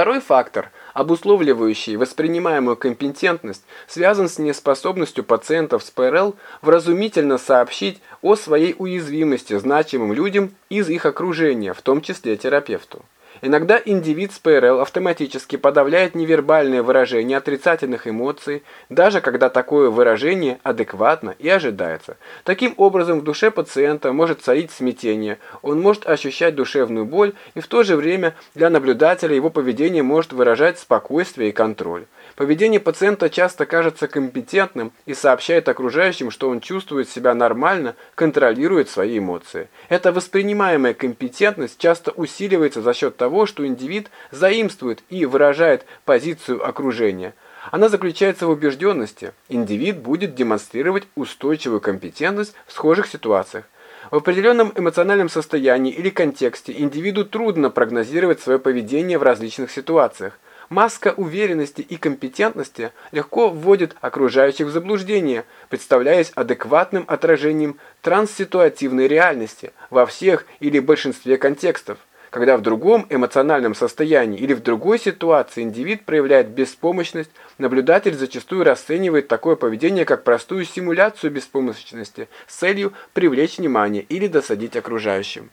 Второй фактор, обусловливающий воспринимаемую компетентность, связан с неспособностью пациентов с ПРЛ вразумительно сообщить о своей уязвимости значимым людям из их окружения, в том числе терапевту. Иногда индивид с ПРЛ автоматически подавляет невербальное выражение отрицательных эмоций, даже когда такое выражение адекватно и ожидается. Таким образом, в душе пациента может царить смятение, он может ощущать душевную боль, и в то же время для наблюдателя его поведение может выражать спокойствие и контроль. Поведение пациента часто кажется компетентным и сообщает окружающим, что он чувствует себя нормально, контролирует свои эмоции. Эта воспринимаемая компетентность часто усиливается за счет того, что индивид заимствует и выражает позицию окружения. Она заключается в убежденности. Индивид будет демонстрировать устойчивую компетентность в схожих ситуациях. В определенном эмоциональном состоянии или контексте индивиду трудно прогнозировать свое поведение в различных ситуациях. Маска уверенности и компетентности легко вводит окружающих в заблуждение, представляясь адекватным отражением трансситуативной реальности во всех или большинстве контекстов. Когда в другом эмоциональном состоянии или в другой ситуации индивид проявляет беспомощность, наблюдатель зачастую расценивает такое поведение как простую симуляцию беспомощности с целью привлечь внимание или досадить окружающим.